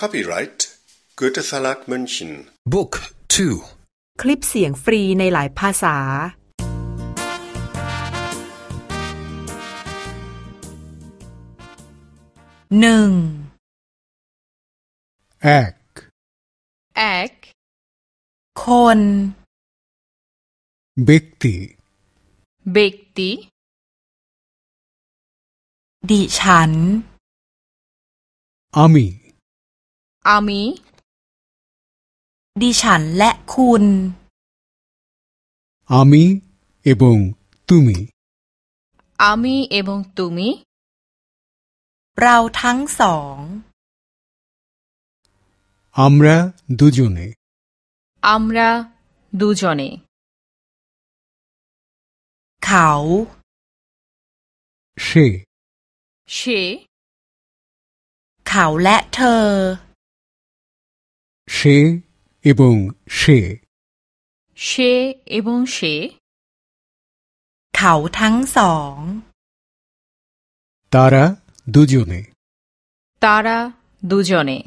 Copyright Goethe Verlag München Book 2 คลิปเสียงฟรีในหลายภาษา หนึ่ง এক এক คน ব্যক্তি ব্যক্তি ดิฉัน আমি আমি ดิฉันและคุณ আমি এবং তুমি আমি এবং তুমি เราทั้งสอง আমরা দুজনে আমরা দুজনে เขา সে সে เขาและเธอ সে এবং সে সে এবং সে เขาทั้งสอง তারা দুজনে তারা দুজনে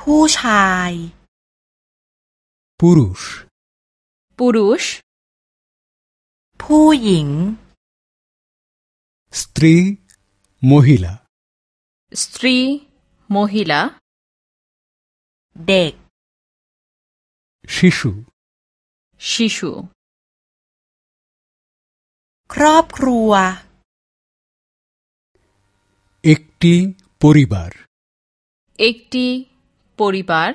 ผู้ชาย পুরুষ পুরুষ ผู้หญิง স্ত্রী মহিলা স্ত্রী মহিলা เด็ก শিশু শিশু ครอบครัว একটি পরিবার একটি পরিবার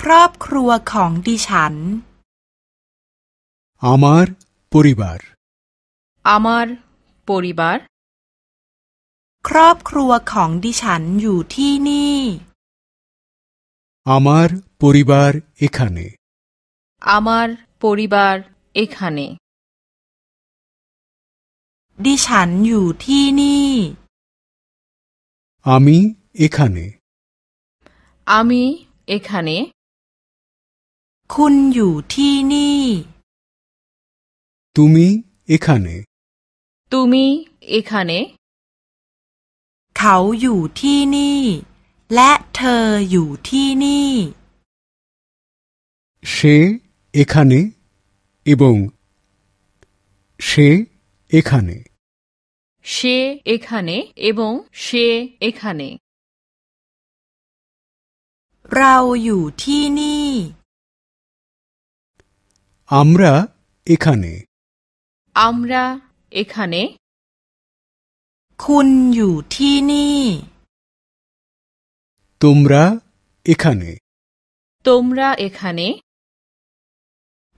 ครอบครัวของดิฉัน আমার পরিবার আমার পরিবার ครอบครัวของดิฉันอยู่ที่นี่ আমার পরিবার এখানে আমার পরিবার এখানে ดิฉันอยู่ที่นี่ আমি এখানে আমি এখানে คุณอยู่ที่นี่ তুমি এখানে তুমি এখানে เขาอยู่ที่นี่ และเธออยู่ที่นี่ সে এখানে এবং সে এখানে সে এখানে এবং সে এখানে เราอยู่ที่นี่ আমরা এখানে আমরা এখানে คุณอยู่ที่นี่ তোমরা এখানে তোমরা এখানে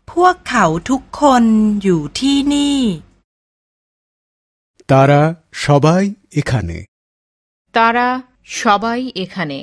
พวกเขาทุกคนอยู่ที่นี่ তারা সবাই এখানে তারা সবাই এখানে